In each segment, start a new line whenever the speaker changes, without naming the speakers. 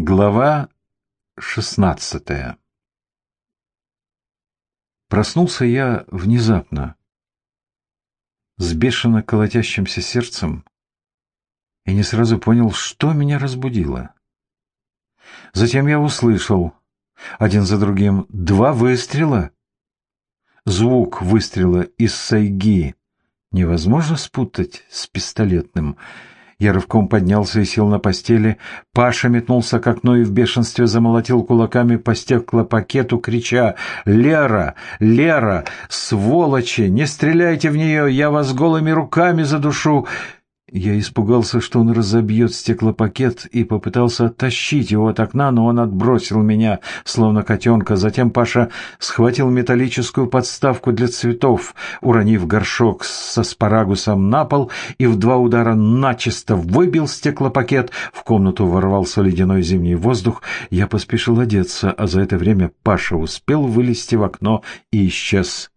Глава шестнадцатая Проснулся я внезапно, с бешено колотящимся сердцем, и не сразу понял, что меня разбудило. Затем я услышал, один за другим, два выстрела. Звук выстрела из сайги невозможно спутать с пистолетным — я рывком поднялся и сел на постели. Паша метнулся к окну и в бешенстве замолотил кулаками по стеклопакету, крича «Лера! Лера! Сволочи! Не стреляйте в нее! Я вас голыми руками задушу!» Я испугался, что он разобьет стеклопакет, и попытался оттащить его от окна, но он отбросил меня, словно котенка. Затем Паша схватил металлическую подставку для цветов, уронив горшок со спарагусом на пол, и в два удара начисто выбил стеклопакет. В комнату ворвался ледяной зимний воздух. Я поспешил одеться, а за это время Паша успел вылезти в окно и исчез.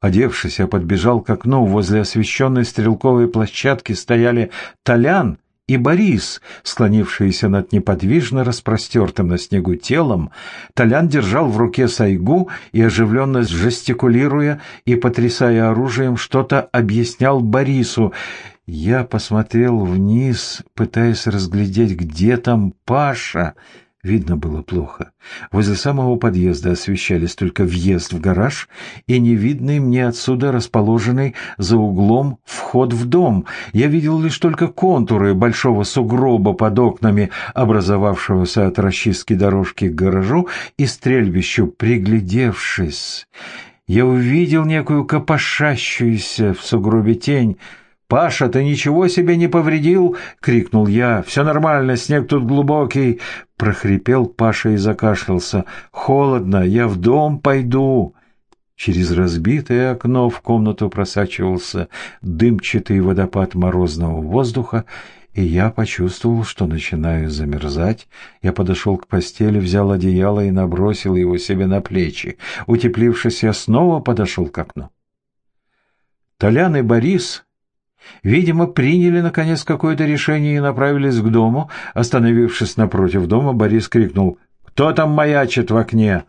Одевшись, я подбежал к окну. Возле освещенной стрелковой площадки стояли Толян и Борис, склонившиеся над неподвижно распростертым на снегу телом. Толян держал в руке сайгу и, оживленно жестикулируя и потрясая оружием, что-то объяснял Борису. Я посмотрел вниз, пытаясь разглядеть, где там Паша — Видно было плохо. Возле самого подъезда освещались только въезд в гараж и невидный мне отсюда расположенный за углом вход в дом. Я видел лишь только контуры большого сугроба под окнами, образовавшегося от расчистки дорожки к гаражу и стрельбищу. Приглядевшись, я увидел некую копошащуюся в сугробе тень, «Паша, ты ничего себе не повредил?» — крикнул я. «Все нормально, снег тут глубокий». Прохрипел Паша и закашлялся. «Холодно, я в дом пойду». Через разбитое окно в комнату просачивался дымчатый водопад морозного воздуха, и я почувствовал, что начинаю замерзать. Я подошел к постели, взял одеяло и набросил его себе на плечи. Утеплившись, я снова подошел к окну. Толян и Борис Видимо, приняли, наконец, какое-то решение и направились к дому. Остановившись напротив дома, Борис крикнул «Кто там маячит в окне?»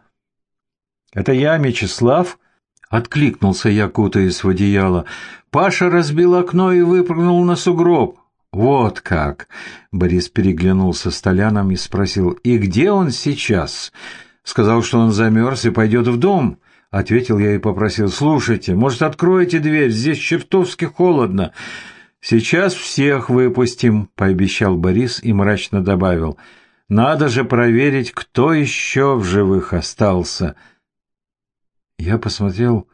«Это я, Мечислав?» — откликнулся я, кутаясь в одеяло. «Паша разбил окно и выпрыгнул на сугроб». «Вот как!» — Борис переглянулся с Толяном и спросил «И где он сейчас?» Сказал, что он замерз и пойдет в дом. — ответил я и попросил. «Слушайте, может, откроете дверь? Здесь чертовски холодно». «Сейчас всех выпустим», — пообещал Борис и мрачно добавил. «Надо же проверить, кто еще в живых остался». Я посмотрел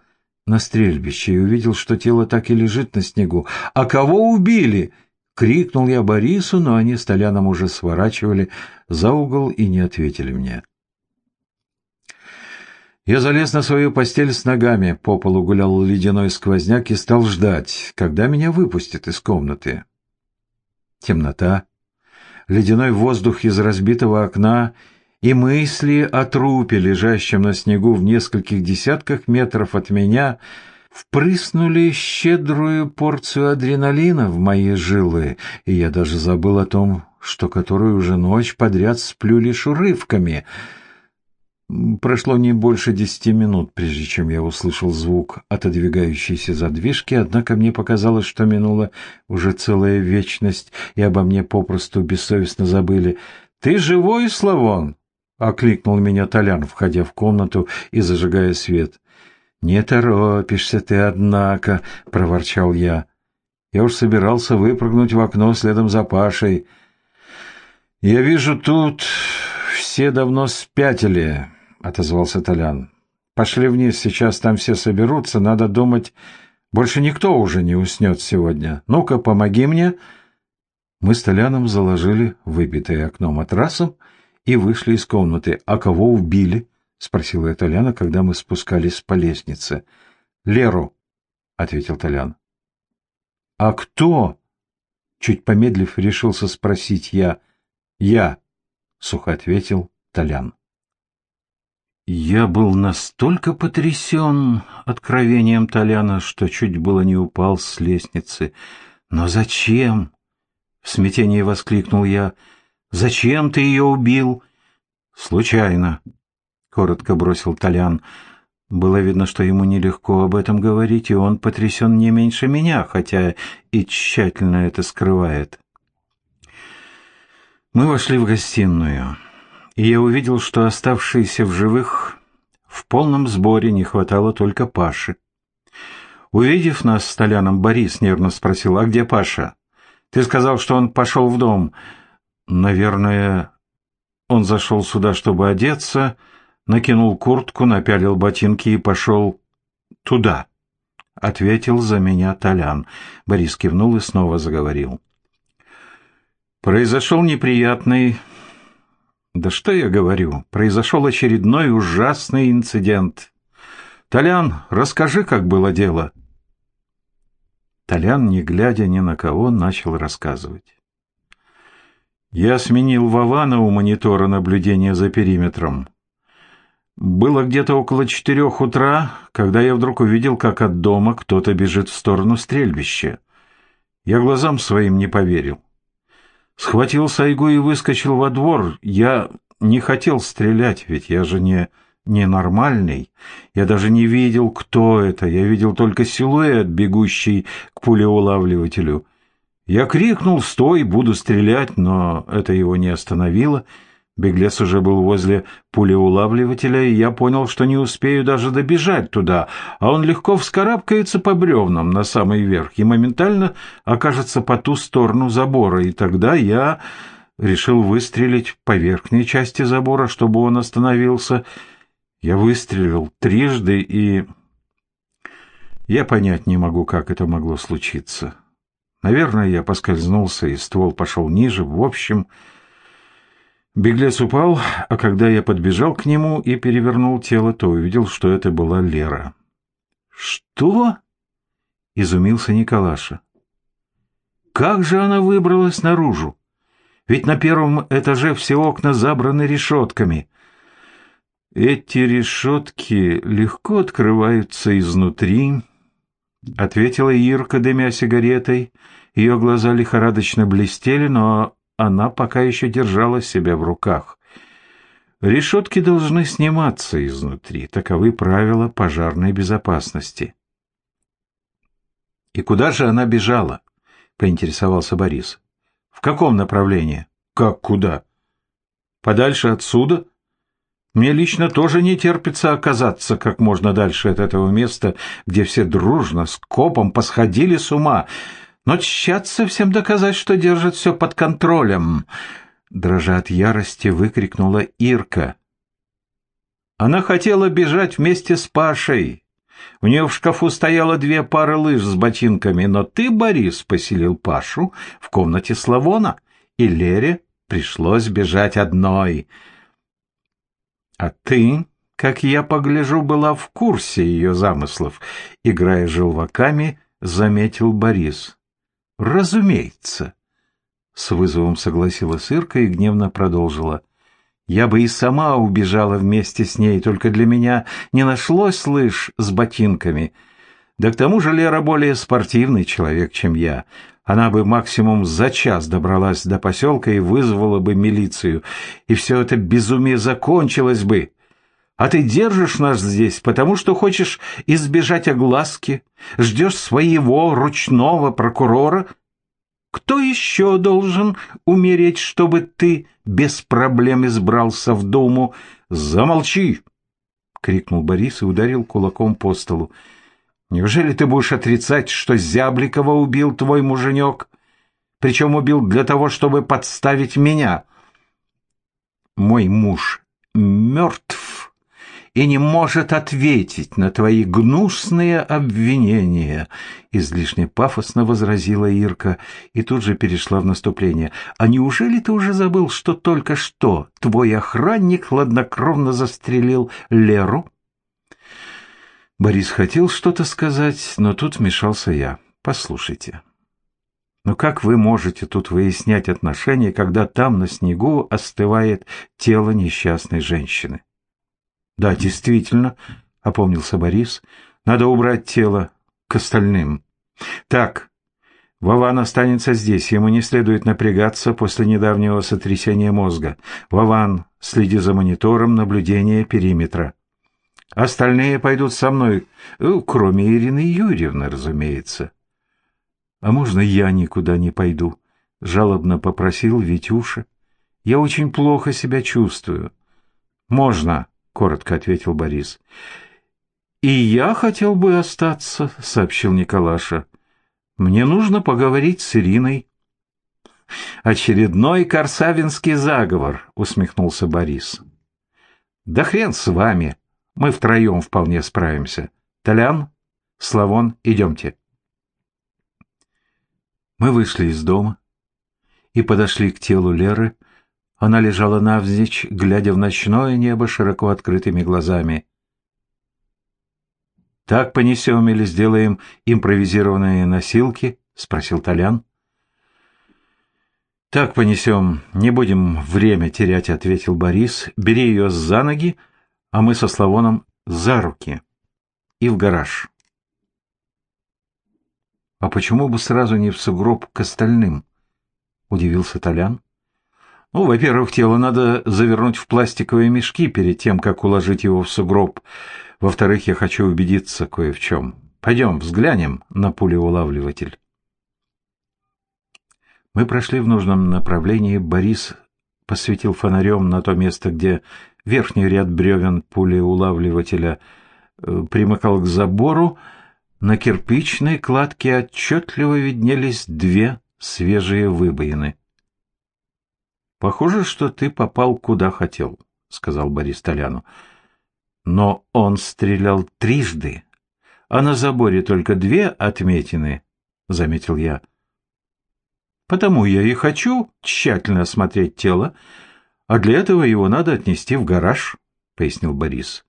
на стрельбище и увидел, что тело так и лежит на снегу. «А кого убили?» — крикнул я Борису, но они с Толяном уже сворачивали за угол и не ответили мне. Я залез на свою постель с ногами, по полу гулял ледяной сквозняк и стал ждать, когда меня выпустят из комнаты. Темнота, ледяной воздух из разбитого окна и мысли о трупе, лежащем на снегу в нескольких десятках метров от меня, впрыснули щедрую порцию адреналина в мои жилы, и я даже забыл о том, что которую уже ночь подряд сплю лишь урывками — Прошло не больше десяти минут, прежде чем я услышал звук отодвигающейся задвижки, однако мне показалось, что минула уже целая вечность, и обо мне попросту бессовестно забыли. «Ты живой, Славон?» — окликнул меня Толян, входя в комнату и зажигая свет. «Не торопишься ты, однако», — проворчал я. Я уж собирался выпрыгнуть в окно следом за Пашей. «Я вижу, тут все давно спятили отозвался Толян. «Пошли вниз, сейчас там все соберутся, надо думать, больше никто уже не уснет сегодня. Ну-ка, помоги мне!» Мы с Толяном заложили выбитое окно матрасом и вышли из комнаты. «А кого убили?» — спросила я Толяна, когда мы спускались по лестнице. «Леру», — ответил Толян. «А кто?» — чуть помедлив решился спросить я. «Я», — сухо ответил Толян. Я был настолько потрясен откровением Толяна, что чуть было не упал с лестницы. «Но зачем?» — в смятении воскликнул я.
Зачем ты ее убил?» «Случайно», — коротко бросил Толян. Было видно, что ему нелегко об этом говорить, и он потрясен не меньше меня, хотя и тщательно это скрывает. Мы вошли в гостиную, и я увидел, что оставшиеся в живых в полном сборе не хватало только Паши. Увидев нас с Толяном, Борис нервно спросил, «А где Паша? Ты сказал, что он пошел в дом». «Наверное, он зашел сюда, чтобы одеться, накинул куртку, напялил ботинки и пошел туда», — ответил за меня Толян. Борис кивнул и снова заговорил. «Произошел неприятный да что я говорю, произошел очередной ужасный инцидент. Толян, расскажи, как было дело. Толян, не глядя ни на кого, начал рассказывать. Я сменил Вована у монитора наблюдения за периметром. Было где-то около четырех утра, когда я вдруг увидел, как от дома кто-то бежит в сторону стрельбища. Я глазам своим не поверил. Схватил Сайгу и выскочил во двор. Я не хотел стрелять, ведь я же не ненормальный. Я даже не видел, кто это. Я видел только силуэт, бегущий к пулеулавливателю. Я крикнул «Стой! Буду стрелять!», но это его не остановило. Беглец уже был возле пулеулавливателя, и я понял, что не успею даже добежать туда, а он легко вскарабкается по бревнам на самый верх и моментально окажется по ту сторону забора, и тогда я решил выстрелить по верхней части забора, чтобы он остановился. Я выстрелил трижды, и... Я понять не могу, как это могло случиться. Наверное, я поскользнулся, и ствол пошел ниже. В общем... Беглец упал, а когда я подбежал к нему и перевернул тело, то увидел, что это была Лера. «Что?» — изумился Николаша. «Как же она выбралась наружу? Ведь на первом этаже все окна забраны решетками». «Эти решетки легко открываются изнутри», — ответила Ирка, дымя сигаретой. Ее глаза лихорадочно блестели, но она пока еще держала себя в руках. Решетки должны сниматься изнутри. Таковы правила пожарной безопасности. «И куда же она бежала?» — поинтересовался Борис. «В каком направлении?» «Как куда?» «Подальше отсюда?» Мне лично тоже не терпится оказаться как можно дальше от этого места, где все дружно, с копом посходили с ума но тщаться всем доказать, что держит все под контролем. Дрожа от ярости, выкрикнула Ирка. Она хотела бежать вместе с Пашей. У нее в шкафу стояло две пары лыж с ботинками, но ты, Борис, поселил Пашу в комнате Славона, и Лере пришлось бежать одной. А ты, как я погляжу, была в курсе ее замыслов, играя желваками, заметил Борис. «Разумеется!» С вызовом согласилась Ирка и гневно продолжила. «Я бы и сама убежала вместе с ней, только для меня не нашлось лыж с ботинками. Да к тому же Лера более спортивный человек, чем я. Она бы максимум за час добралась до поселка и вызвала бы милицию, и все это безумие закончилось бы. А ты держишь нас здесь, потому что хочешь избежать огласки, ждешь своего ручного прокурора. Кто еще должен умереть, чтобы ты без проблем избрался в Думу? Замолчи! — крикнул Борис и ударил кулаком по столу. Неужели ты будешь отрицать, что Зябликова убил твой муженек? Причем убил для того, чтобы подставить меня. Мой муж мертв и не может ответить на твои гнусные обвинения, излишне пафосно возразила Ирка и тут же перешла в наступление. А неужели ты уже забыл, что только что твой охранник хладнокровно застрелил Леру? Борис хотел что-то сказать, но тут вмешался я. Послушайте. Но как вы можете тут выяснять отношения, когда там на снегу остывает тело несчастной женщины? Да, действительно, опомнился Борис. Надо убрать тело к остальным. Так, Вован останется здесь, ему не следует напрягаться после недавнего сотрясения мозга. Вован, следи за монитором наблюдения периметра. Остальные пойдут со мной, э, кроме Ирины Юрьевны, разумеется. — А можно я никуда не пойду? — жалобно попросил Витюша. — Я очень плохо себя чувствую. — Можно, — коротко ответил Борис. — И я хотел бы остаться, — сообщил Николаша. — Мне нужно поговорить с Ириной. — Очередной корсавинский заговор, — усмехнулся Борис. — Да хрен с вами, — мы втроем вполне справимся. Толян, Славон, идемте. Мы вышли из дома и подошли к телу Леры. Она лежала навзничь, глядя в ночное небо широко открытыми глазами. «Так понесем или сделаем импровизированные носилки?» — спросил Толян. «Так понесем, не будем время терять», — ответил Борис. «Бери ее за ноги, — а мы со Славоном за руки и в гараж. «А почему бы сразу не в сугроб к остальным?» — удивился Толян. «Ну, во-первых, тело надо завернуть в пластиковые мешки перед тем, как уложить его в сугроб. Во-вторых, я хочу убедиться кое в чем. Пойдем взглянем на пулеулавливатель». Мы прошли в нужном направлении. Борис посветил фонарем на то место, где Верхний ряд бревен пулеулавливателя э, примыкал к забору. На кирпичной кладке отчетливо виднелись две свежие выбоины. «Похоже, что ты попал куда хотел», — сказал Борис Толяну. «Но он стрелял трижды, а на заборе только две отметины», — заметил я. «Потому я и хочу тщательно осмотреть тело, а для этого его надо отнести в гараж, — пояснил Борис.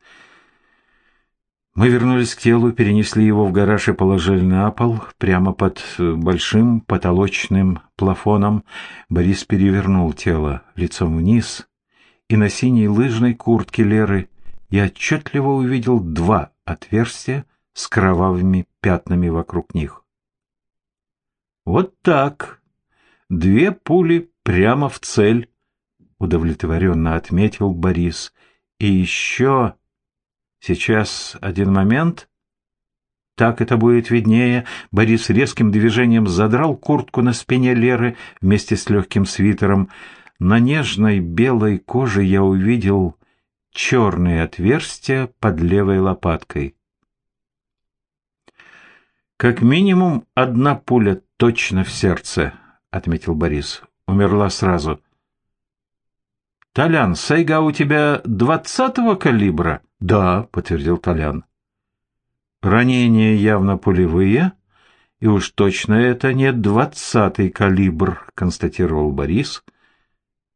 Мы вернулись к телу, перенесли его в гараж и положили на пол, прямо под большим потолочным плафоном. Борис перевернул тело лицом вниз, и на синей лыжной куртке Леры я отчетливо увидел два отверстия с кровавыми пятнами вокруг них. Вот так. Две пули прямо в цель — удовлетворенно отметил Борис. «И еще... Сейчас один момент...» Так это будет виднее. Борис резким движением задрал куртку на спине Леры вместе с легким свитером. На нежной белой коже я увидел черные отверстия под левой лопаткой. «Как минимум одна пуля точно в сердце», — отметил Борис. «Умерла сразу. «Толян, сайга у тебя двадцатого калибра?» «Да», — подтвердил Толян. «Ранения явно пулевые, и уж точно это не двадцатый калибр», — констатировал Борис.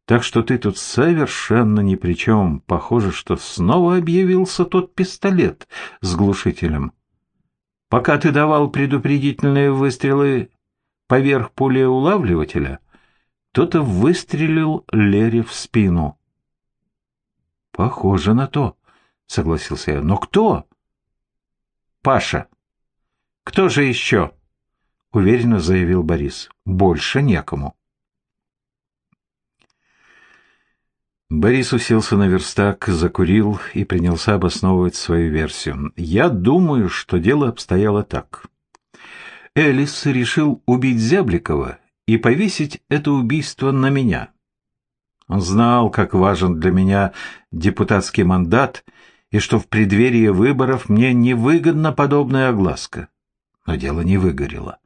«Так что ты тут совершенно ни при чем. Похоже, что снова объявился тот пистолет с глушителем. Пока ты давал предупредительные выстрелы поверх пулеулавливателя, кто-то выстрелил Лере в спину. «Похоже на то», — согласился я. «Но кто?» «Паша». «Кто же еще?» — уверенно заявил Борис. «Больше некому». Борис уселся на верстак, закурил и принялся обосновывать свою версию. «Я думаю, что дело обстояло так. Элис решил убить Зябликова и повесить это убийство на меня. Он знал, как важен для меня депутатский мандат, и что в преддверии выборов мне невыгодна подобная огласка. Но дело не выгорело.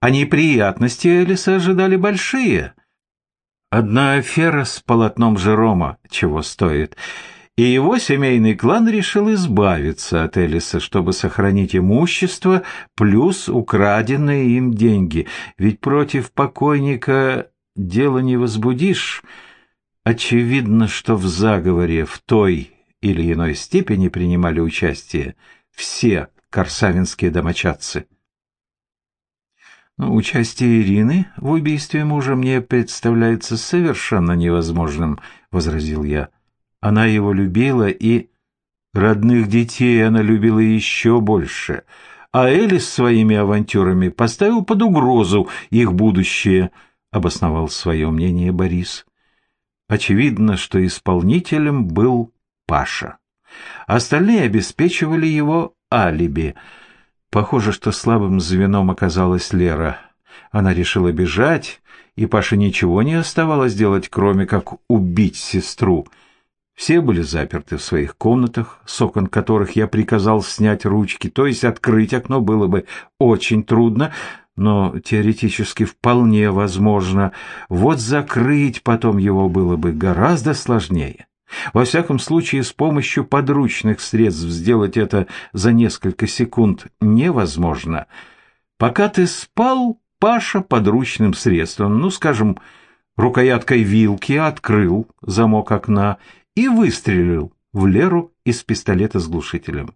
А неприятности Элиса ожидали большие. Одна афера с полотном Жерома чего стоит — и его семейный клан решил избавиться от Элиса, чтобы сохранить имущество плюс украденные им деньги. Ведь против покойника дело не возбудишь. Очевидно, что в заговоре в той или иной степени принимали участие все корсавинские домочадцы. Но участие Ирины в убийстве мужа мне представляется совершенно невозможным, — возразил я. Она его любила, и родных детей она любила еще больше. а Элис своими авантюрами поставил под угрозу их будущее, обосновал свое мнение Борис. Очевидно, что исполнителем был Паша. Остальные обеспечивали его алиби. Похоже, что слабым звеном оказалась Лера. Она решила бежать, и Паше ничего не оставалось делать, кроме как убить сестру. Все были заперты в своих комнатах, с окон которых я приказал снять ручки, то есть открыть окно было бы очень трудно, но теоретически вполне возможно. Вот закрыть потом его было бы гораздо сложнее. Во всяком случае, с помощью подручных средств сделать это за несколько секунд невозможно. Пока ты спал, Паша подручным средством, ну, скажем, рукояткой вилки открыл замок окна и выстрелил в Леру из пистолета с глушителем.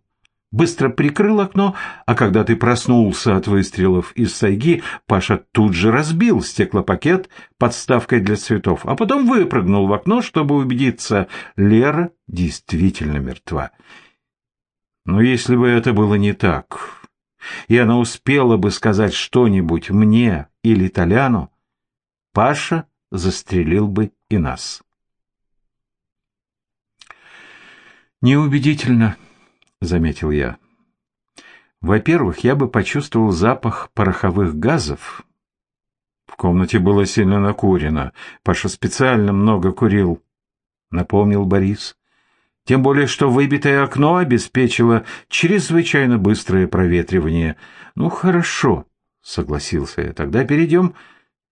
Быстро прикрыл окно, а когда ты проснулся от выстрелов из сайги, Паша тут же разбил стеклопакет подставкой для цветов, а потом выпрыгнул в окно, чтобы убедиться, Лера действительно мертва. Но если бы это было не так, и она успела бы сказать что-нибудь мне или Толяну, Паша застрелил бы и нас.
«Неубедительно», — заметил я. «Во-первых, я бы почувствовал запах пороховых газов».
В комнате было сильно накурено. Паша специально много курил, — напомнил Борис. Тем более, что выбитое окно обеспечило чрезвычайно быстрое проветривание. Ну, хорошо, согласился я. Тогда перейдем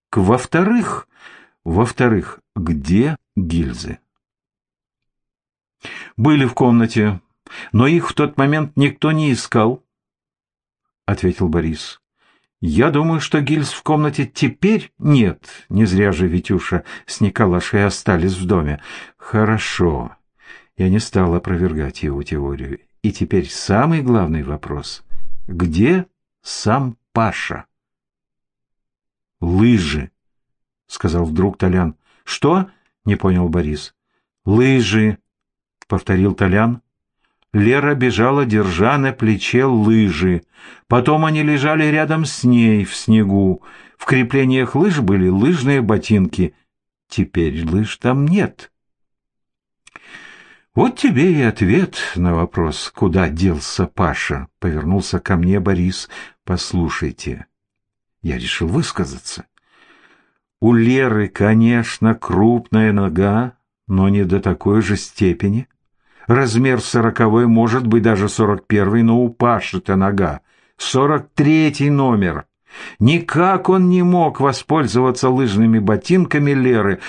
к во-вторых. Во-вторых, где гильзы? Были в комнате, но их в тот момент никто не искал, ответил Борис. Я думаю, что гильз в комнате теперь нет. Не зря же Витюша с Николашей остались в доме. Хорошо. Я не стал опровергать его теорию. И теперь самый главный вопрос. Где сам Паша? «Лыжи», — сказал вдруг Толян. «Что?» — не понял Борис. «Лыжи», — повторил Толян. Лера бежала, держа на плече лыжи. Потом они лежали рядом с ней в снегу. В креплениях лыж были лыжные ботинки. Теперь лыж там нет. «Вот тебе и ответ на вопрос, куда делся Паша», — повернулся ко мне Борис. «Послушайте». Я решил высказаться. У Леры, конечно, крупная нога, но не до такой же степени. Размер сороковой, может быть, даже сорок первый, но у Паши-то нога. Сорок третий номер. Никак он не мог воспользоваться лыжными ботинками Леры.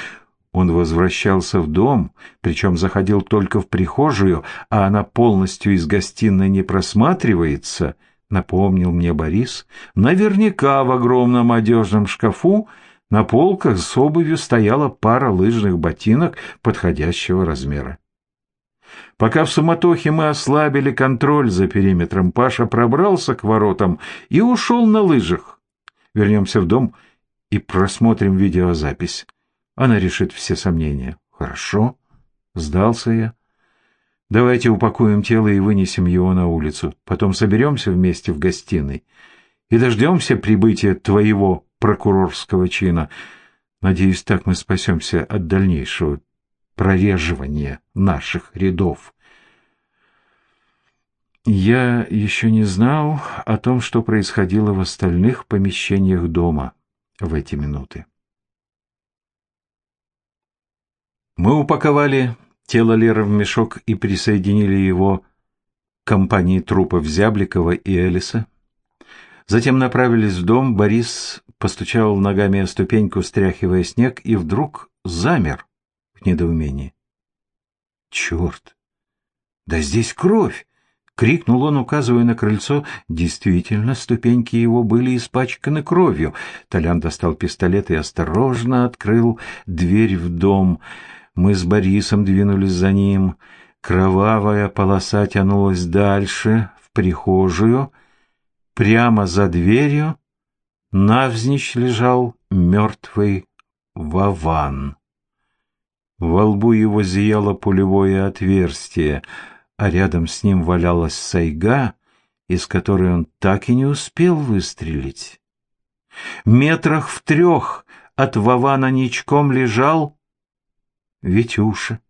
Он возвращался в дом, причем заходил только в прихожую, а она полностью из гостиной не просматривается, напомнил мне Борис. Наверняка в огромном одежном шкафу на полках с обувью стояла пара лыжных ботинок подходящего размера. Пока в суматохе мы ослабили контроль за периметром, Паша пробрался к воротам и ушел на лыжах. Вернемся в дом и просмотрим видеозапись. Она решит все сомнения. Хорошо, сдался я. Давайте упакуем тело и вынесем его на улицу. Потом соберемся вместе в гостиной и дождемся прибытия твоего прокурорского чина. Надеюсь, так мы спасемся от дальнейшего прореживания наших рядов. Я еще не знал о том, что происходило в остальных помещениях дома в эти минуты. Мы упаковали тело Леры в мешок и присоединили его к компании трупов Зябликова и Элиса. Затем направились в дом, Борис постучал ногами о ступеньку, стряхивая снег, и вдруг замер недоумении. «Черт! Да здесь кровь!» — крикнул он, указывая на крыльцо. Действительно, ступеньки его были испачканы кровью. Толян достал пистолет и осторожно открыл дверь в дом — мы с Борисом двинулись за ним. Кровавая полоса тянулась дальше, в прихожую. Прямо за дверью навзничь лежал мертвый Вован. Во лбу его зияло пулевое отверстие, а рядом с ним валялась сайга из которой он так и не успел выстрелить. Метрах в трех от Вована ничком лежал Витюша.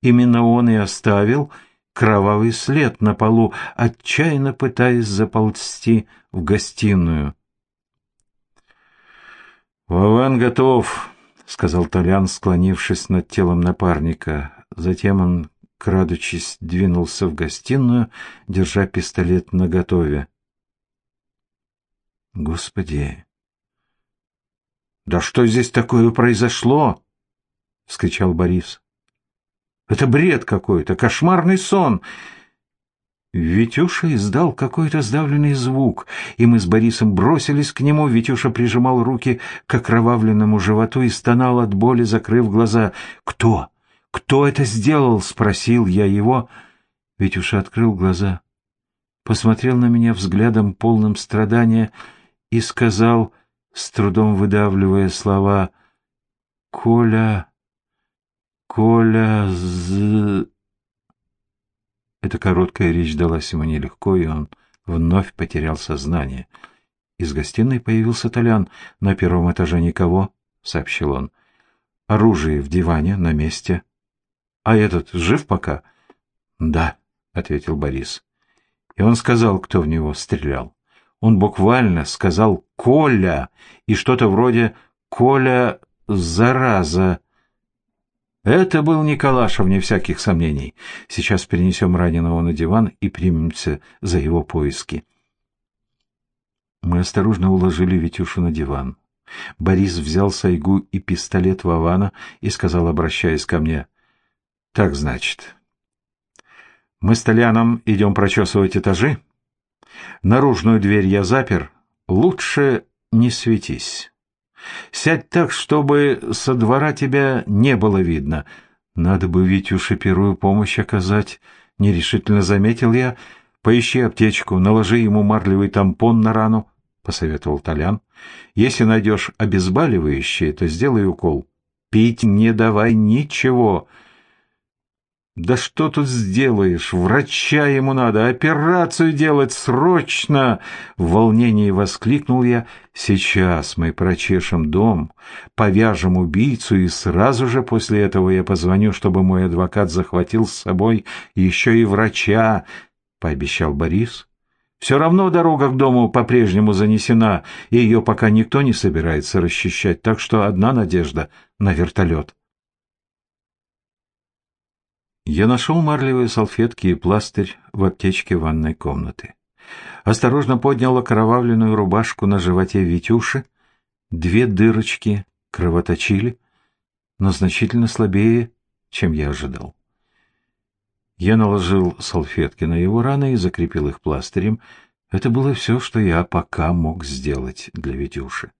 Именно он и оставил кровавый след на полу, отчаянно пытаясь заползти в гостиную. «Вован готов», — сказал Толян, склонившись над телом напарника. Затем он, крадучись, двинулся в гостиную, держа пистолет наготове. «Господи! Да что здесь такое произошло?» — вскричал Борис. Это бред какой-то, кошмарный сон. Витюша издал какой-то сдавленный звук, и мы с Борисом бросились к нему. Витюша прижимал руки к окровавленному животу и стонал от боли, закрыв глаза. «Кто? Кто это сделал?» — спросил я его. Витюша открыл глаза, посмотрел на меня взглядом полным страдания и сказал, с трудом выдавливая слова, «Коля...» Коля з... Эта короткая речь далась ему нелегко, и он вновь потерял сознание. Из гостиной появился Толян. «На первом этаже никого», — сообщил он. «Оружие в диване, на месте». «А этот жив пока?» «Да», — ответил Борис. И он сказал, кто в него стрелял. Он буквально сказал «Коля» и что-то вроде «Коля, зараза». Это был Николаша, вне всяких сомнений. Сейчас перенесем раненого на диван и примемся за его поиски. Мы осторожно уложили Витюшу на диван. Борис взял сайгу и пистолет Вована и сказал, обращаясь ко мне, «Так, значит, мы с Толяном идем прочесывать этажи. Наружную дверь я запер. Лучше не светись». Сядь так, чтобы со двора тебя не было видно. Надо бы Витюше первую помощь оказать, — нерешительно заметил я. Поищи аптечку, наложи ему марлевый тампон на рану, — посоветовал Толян. Если найдешь обезболивающее, то сделай укол. Пить не давай ничего. «Да что тут сделаешь? Врача ему надо, операцию делать срочно!» В волнении воскликнул я. «Сейчас мы прочешем дом, повяжем убийцу, и сразу же после этого я позвоню, чтобы мой адвокат захватил с собой еще и врача», — пообещал Борис. «Все равно дорога к дому по-прежнему занесена, и ее пока никто не собирается расчищать, так что одна надежда на вертолет». Я нашел марлевые салфетки и пластырь в аптечке ванной комнаты. Осторожно поднял окровавленную рубашку на животе Витюши. Две дырочки кровоточили, но значительно слабее, чем я ожидал. Я наложил салфетки на его раны и закрепил их пластырем. Это было все, что я пока мог сделать для Витюши.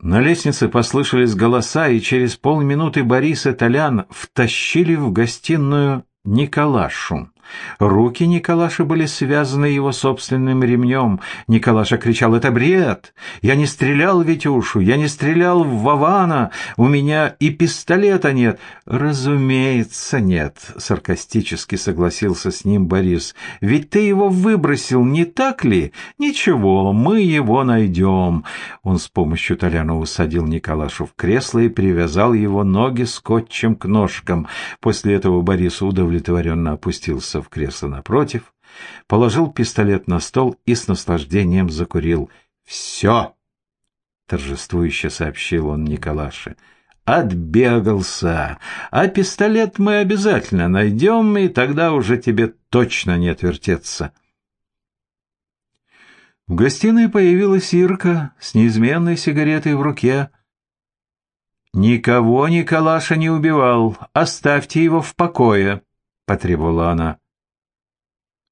На лестнице послышались голоса, и через полминуты Борис и Толян втащили в гостиную Николашу. Руки Николаши были связаны его собственным ремнем. Николаша кричал «Это бред! Я не стрелял в Витюшу, я не стрелял в Вована, у меня и пистолета нет!» «Разумеется, нет», — саркастически согласился с ним Борис. «Ведь ты его выбросил, не так ли? Ничего, мы его найдем». Он с помощью Толяна усадил Николашу в кресло и привязал его ноги скотчем к ножкам. После этого Борис удовлетворенно опустился опустился в кресло напротив, положил пистолет на стол и с наслаждением закурил. «Все!» — торжествующе сообщил он Николаше. «Отбегался! А пистолет мы обязательно найдем, и тогда уже тебе точно не отвертеться!» В гостиной появилась Ирка с неизменной сигаретой в руке. «Никого Николаша не убивал, оставьте его в покое», — потребовала она.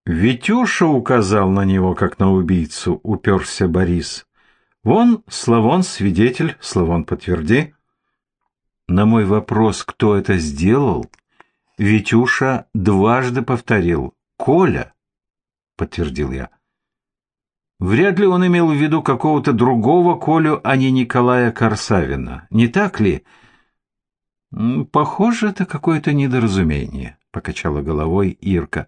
«Витюша указал на него, как на убийцу», — уперся Борис. «Вон, Славон свидетель, Славон подтверди». На мой вопрос, кто это сделал, Витюша дважды повторил «Коля», — подтвердил я. Вряд ли он имел в виду какого-то другого Колю, а не Николая Корсавина. Не так ли? Похоже, это какое-то недоразумение.
покачала головой Ирка.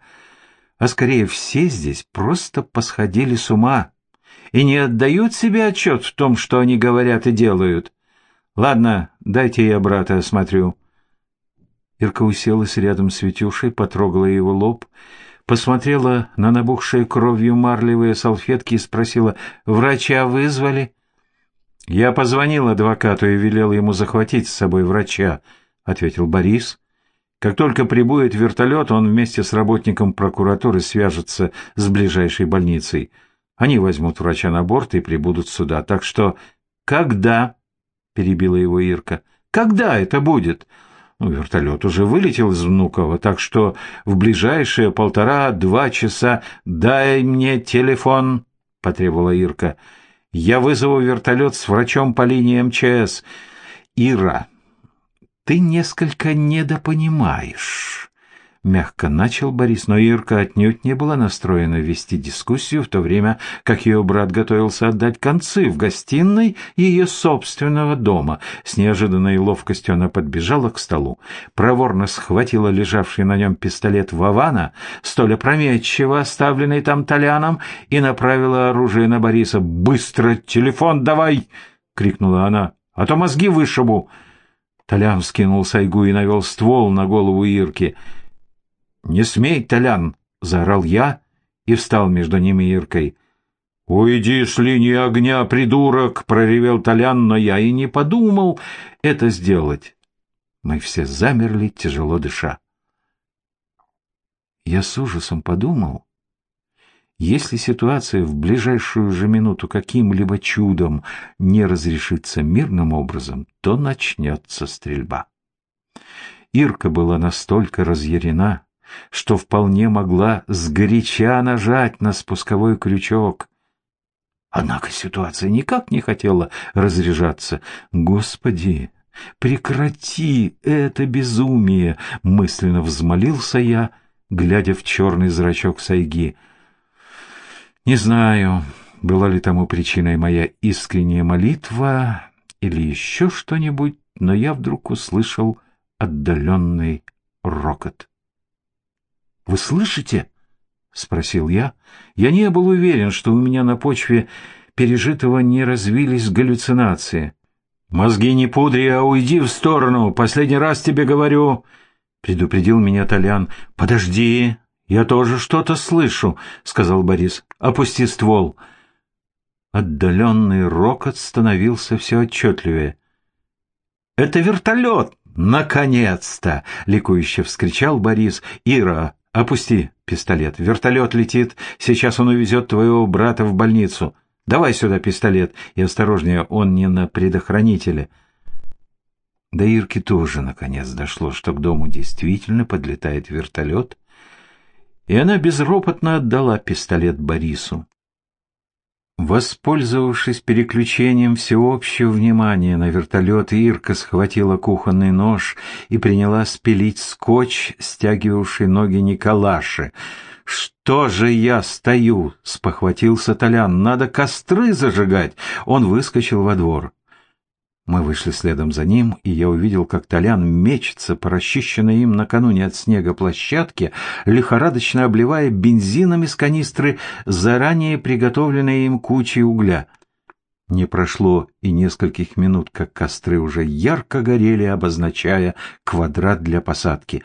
«А скорее все здесь просто посходили с ума и не отдают себе отчет в том, что они говорят и делают. Ладно, дайте я брата осмотрю». Ирка уселась рядом с Витюшей, потрогала его лоб, посмотрела на набухшие кровью марлевые салфетки и спросила, «Врача вызвали?» «Я позвонил адвокату и велел ему захватить с собой врача», — ответил Борис. «Как только прибудет вертолет, он вместе с работником прокуратуры свяжется с ближайшей больницей. Они возьмут врача на борт и прибудут сюда. Так что когда?» — перебила его Ирка. «Когда это будет?» Ну, вертолет уже вылетел из Внуково, так что в ближайшие полтора-два часа дай мне телефон, — потребовала Ирка. Я вызову вертолет с врачом по линии МЧС. Ира, ты несколько недопонимаешь. Мягко начал Борис, но Ирка отнюдь не была настроена вести дискуссию, в то время как ее брат готовился отдать концы в гостиной ее собственного дома. С неожиданной ловкостью она подбежала к столу, проворно схватила лежавший на нем пистолет Вавана, столь опрометчиво оставленный там Толяном, и направила оружие на Бориса. «Быстро телефон давай!» — крикнула она. «А то мозги вышибу!» Толян скинул сайгу и навел ствол на голову Ирки — «Не смей, Толян!» — заорал я и встал между ними Иркой. «Уйди с линии огня, придурок!» — проревел Толян, но я и не подумал это сделать. Мы все замерли, тяжело дыша. Я с ужасом подумал, если ситуация в ближайшую же минуту каким-либо чудом не разрешится мирным образом, то начнется стрельба. Ирка была настолько разъярена, что вполне могла сгоряча нажать на спусковой крючок. Однако ситуация никак не хотела разряжаться. «Господи, прекрати это безумие!» — мысленно взмолился я, глядя в черный зрачок Сайги. Не знаю, была ли тому причиной моя искренняя молитва или еще что-нибудь, но я вдруг услышал отдаленный рокот. «Вы слышите?» — спросил я. Я не был уверен, что у меня на почве пережитого не развились галлюцинации. «Мозги не пудри, а уйди в сторону, последний раз тебе говорю», — предупредил меня Толян. «Подожди, я тоже что-то слышу», — сказал Борис. «Опусти ствол». Отдаленный рокот становился все отчетливее. «Это вертолет! Наконец-то!» — ликующе вскричал Борис. «Ира, «Опусти пистолет. Вертолет летит. Сейчас он увезет твоего брата в больницу. Давай сюда пистолет. И осторожнее, он не на предохранителе». До Ирки тоже, наконец, дошло, что к дому действительно подлетает вертолет, и она безропотно отдала пистолет Борису. Воспользовавшись переключением всеобщего внимания на вертолет, Ирка схватила кухонный нож и принялась пилить скотч, стягивавший ноги Николаши. «Что же я стою?» — спохватился Толян. «Надо костры зажигать!» Он выскочил во двор. Мы вышли следом за ним, и я увидел, как Толян мечется по расчищенной им накануне от снега площадке, лихорадочно обливая бензином из канистры заранее приготовленные им кучи угля. Не прошло и нескольких минут, как костры уже ярко горели, обозначая квадрат для посадки.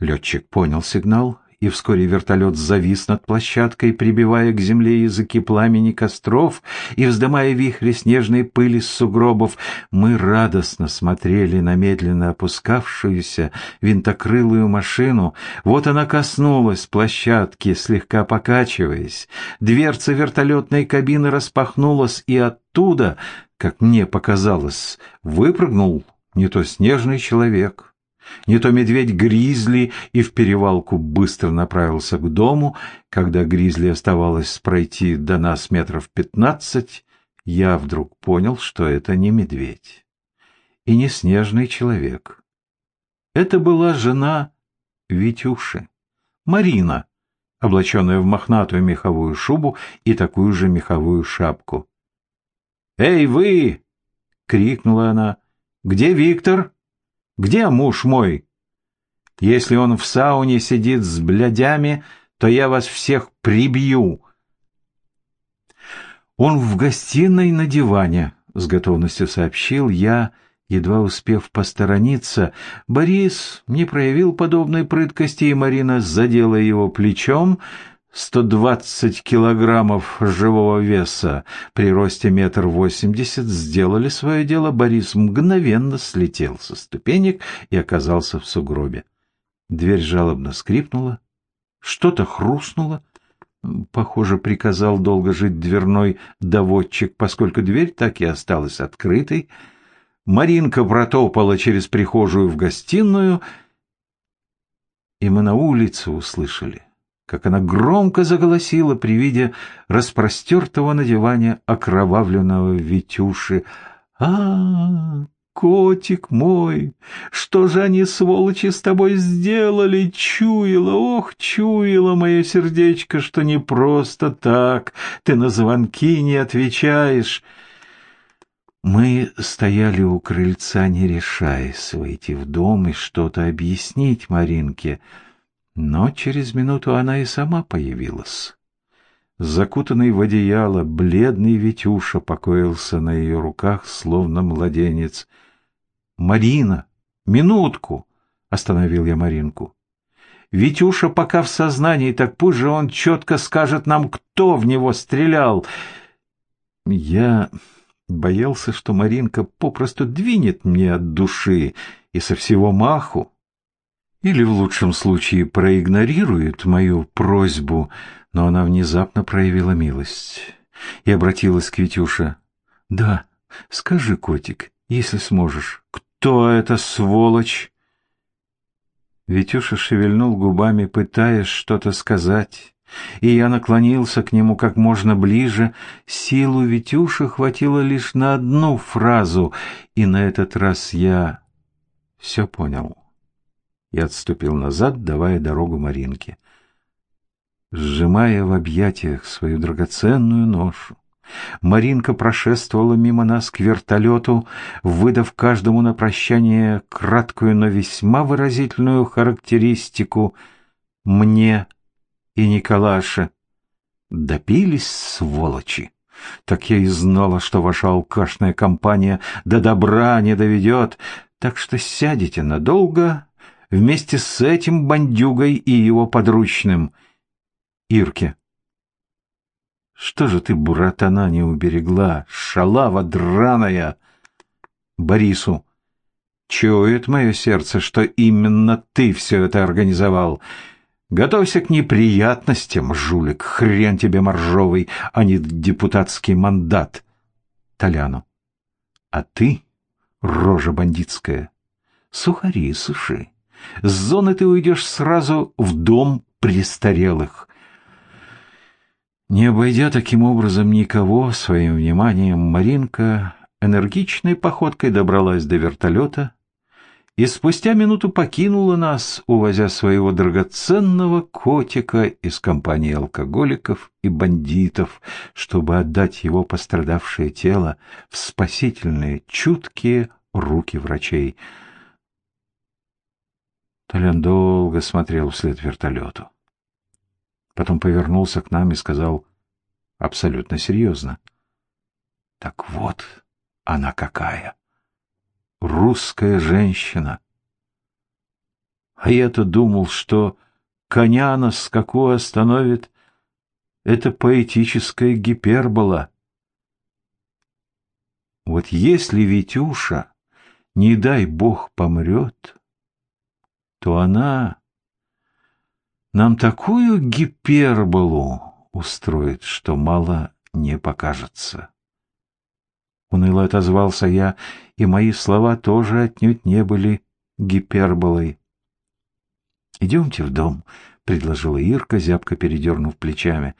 Летчик понял сигнал и вскоре вертолет завис над площадкой, прибивая к земле языки пламени костров и вздымая вихри снежной пыли с сугробов. Мы радостно смотрели на медленно опускавшуюся винтокрылую машину. Вот она коснулась площадки, слегка покачиваясь. Дверца вертолетной кабины распахнулась, и оттуда, как мне показалось, выпрыгнул не то снежный человек, не то медведь-гризли и в перевалку быстро направился к дому. Когда гризли оставалось пройти до нас метров пятнадцать, я вдруг понял, что это не медведь и не снежный человек. Это была жена Витюши, Марина, облаченная в мохнатую меховую шубу и такую же меховую шапку. «Эй, вы!» — крикнула она. «Где Виктор?» Где муж мой?»
Если он в сауне сидит с блядями, то я вас всех прибью.
Он в гостиной на диване, с готовностью сообщил я, едва успев посторониться. Борис не проявил подобной прыткости, и Марина задела его плечом, 120 килограммов живого веса при росте метр восемьдесят сделали свое дело, Борис мгновенно слетел со ступенек и оказался в сугробе. Дверь жалобно скрипнула, что-то хрустнуло. Похоже, приказал долго жить дверной доводчик, поскольку дверь так и осталась открытой. Маринка протопала через прихожую в гостиную, и мы на улице услышали как она громко заголосила при виде распростертого на диване окровавленного Витюши. а, котик мой, что же они, сволочи, с тобой сделали? Чуяло, ох, чуяло мое сердечко, что не просто так, ты на звонки не отвечаешь». Мы стояли у крыльца, не решаясь выйти в дом и что-то объяснить Маринке — но через минуту она и сама появилась. Закутанный в одеяло, бледный Витюша покоился на ее руках, словно младенец. «Марина! Минутку!» — остановил я Маринку. «Витюша пока в сознании, так пусть же он четко скажет нам, кто в него стрелял!» Я боялся, что Маринка попросту двинет мне от души и со всего маху или в лучшем случае проигнорирует мою просьбу, но она внезапно проявила милость и обратилась к Витюше. «Да, скажи, котик, если сможешь, кто эта сволочь?» Витюша шевельнул губами, пытаясь что-то сказать, и я наклонился к нему как можно ближе. Силу Витюши хватило лишь на одну фразу, и на этот раз я все понял и отступил назад, давая дорогу Маринке. Сжимая в объятиях свою драгоценную ношу, Маринка прошествовала мимо нас к вертолету, выдав каждому на прощание краткую, но весьма выразительную характеристику «мне» и Николаше. Допились, сволочи! Так я и знала, что ваша алкашная компания до добра не доведет, так что сядете надолго вместе с этим бандюгой и его подручным. Ирке. Что же ты, братана, не уберегла, шалава драная? Борису. Чует мое сердце, что именно ты все это организовал. Готовься к неприятностям, жулик, хрен тебе моржовый, а не депутатский мандат. Толяну. А ты, рожа бандитская, сухари суши. С зоны ты уйдешь сразу в дом престарелых. Не обойдя таким образом никого своим вниманием, Маринка энергичной походкой добралась до вертолета и спустя минуту покинула нас, увозя своего драгоценного котика из компании алкоголиков и бандитов, чтобы отдать его пострадавшее тело в спасительные, чуткие руки врачей — Толян долго смотрел вслед вертолету. Потом повернулся к нам и сказал абсолютно серьезно. «Так вот она какая! Русская женщина!» А я-то думал, что коня на скаку остановит это поэтическая гипербола. Вот если Витюша, не дай бог, помрет, то она нам такую гиперболу устроит, что мало не покажется. Уныло отозвался я, и мои слова тоже отнюдь не были гиперболой. «Идемте в дом», — предложила Ирка, зябко передернув плечами.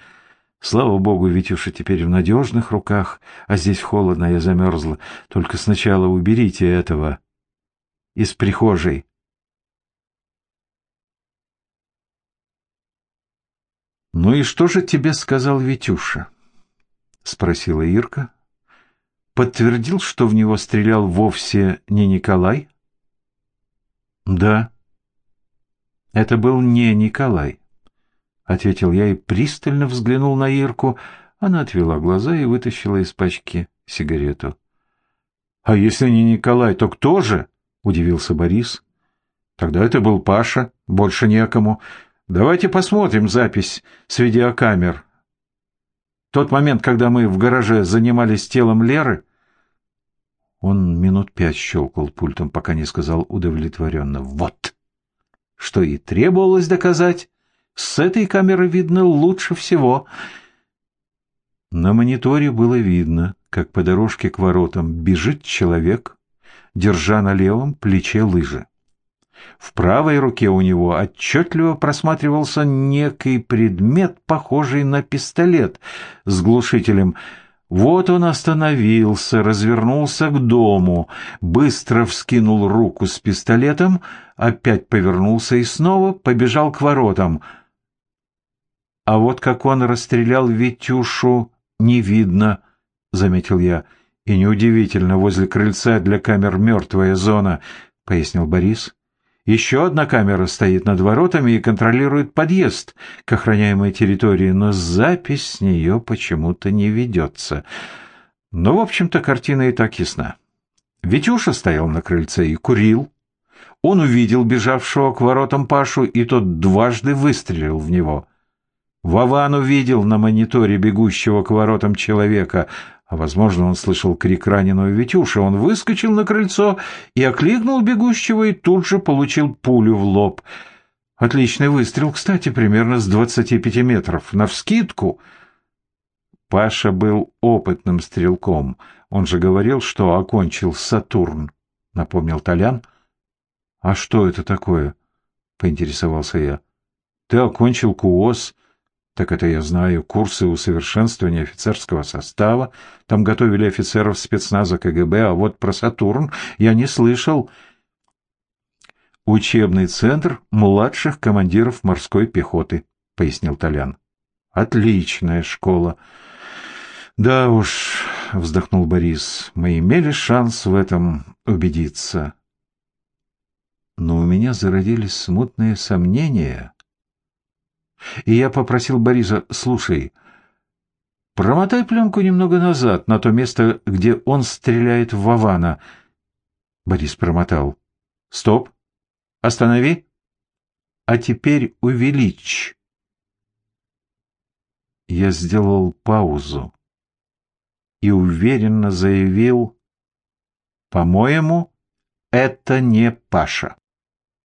«Слава богу, Витюша теперь в надежных руках, а здесь холодно, я замерзла. Только сначала уберите этого из прихожей». «Ну и что же тебе сказал Витюша?» — спросила Ирка. «Подтвердил, что в него стрелял вовсе не Николай?» «Да». Это был не Николай, — ответил я и пристально взглянул на Ирку. Она отвела глаза и вытащила из пачки сигарету. — А если не Николай, то кто же? — удивился Борис. — Тогда это был Паша, больше некому. Давайте посмотрим запись с видеокамер. Тот момент, когда мы в гараже занимались телом Леры... Он минут пять щелкал пультом, пока не сказал удовлетворенно. «Вот!» Что и требовалось доказать. С этой камеры видно лучше всего. На мониторе было видно, как по дорожке к воротам бежит человек, держа на левом плече лыжи. В правой руке у него отчетливо просматривался некий предмет, похожий на пистолет с глушителем — вот он остановился, развернулся к дому, быстро вскинул руку с пистолетом, опять повернулся и снова побежал к воротам. А вот как он расстрелял Витюшу, не видно, — заметил я. И неудивительно, возле крыльца для камер мертвая зона, — пояснил Борис. Еще одна камера стоит над воротами и контролирует подъезд к охраняемой территории, но запись с нее почему-то не ведется. Но, в общем-то, картина и так ясна. Витюша стоял на крыльце и курил. Он увидел бежавшего к воротам Пашу, и тот дважды выстрелил в него. Вован увидел на мониторе бегущего к воротам человека — а, возможно, он слышал крик раненого Витюши. Он выскочил на крыльцо и окликнул бегущего, и тут же получил пулю в лоб. Отличный выстрел, кстати, примерно с двадцати пяти метров. Навскидку. Паша был опытным стрелком. Он же говорил, что окончил Сатурн, — напомнил Толян. — А что это такое? — поинтересовался я. — Ты окончил КУОС, так это я знаю. Курсы усовершенствования офицерского состава. Там готовили офицеров спецназа КГБ, а вот про Сатурн я не слышал. Учебный центр младших командиров морской пехоты, пояснил Толян. Отличная школа. Да уж, вздохнул Борис, мы имели шанс в этом убедиться. Но у меня зародились смутные сомнения и я попросил Бориса, слушай, промотай пленку немного назад, на то место, где он стреляет в Вована. Борис промотал. Стоп. Останови. А теперь увеличь. Я сделал паузу и уверенно заявил, по-моему, это не Паша.